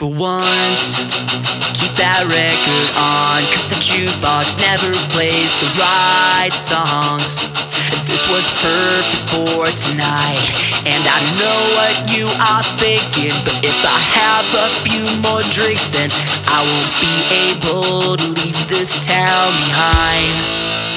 For once, keep that record on, cause the jukebox never plays the right songs. This was perfect for tonight, and I know what you are thinking. But if I have a few more drinks, then I won't be able to leave this town behind.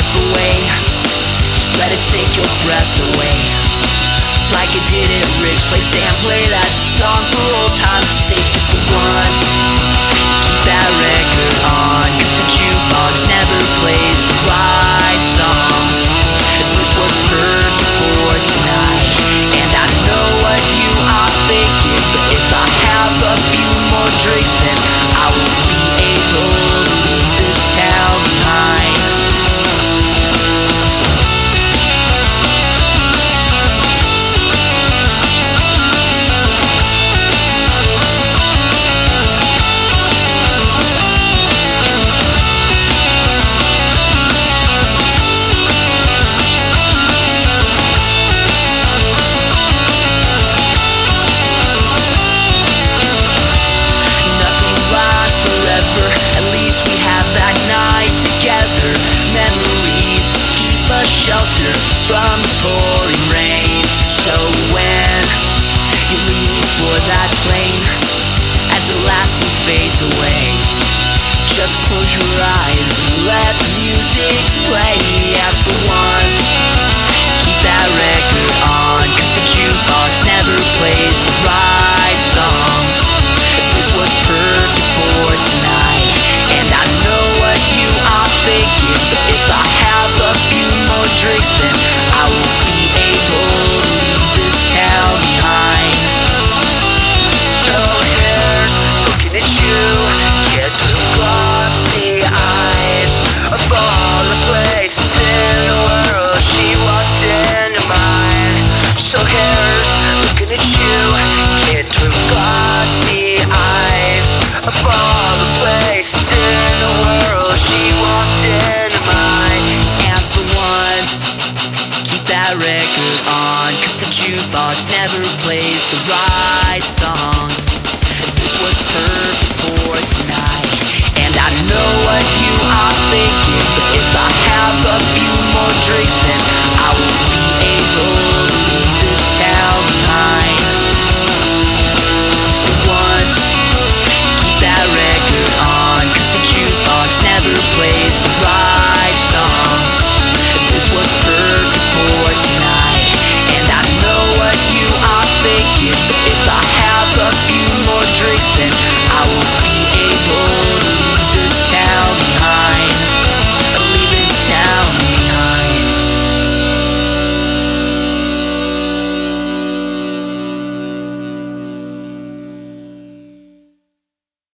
Slip away. Just let it take your breath away. Like it did at Rick's place and play that song shelter from the pouring rain. So when you leave for that plane, as the last scene fades away, just close your eyes and let the music play. jukebox never plays the right songs. This was perfect for tonight. And I know what you are thinking, but if I have a few more drinks, then I will.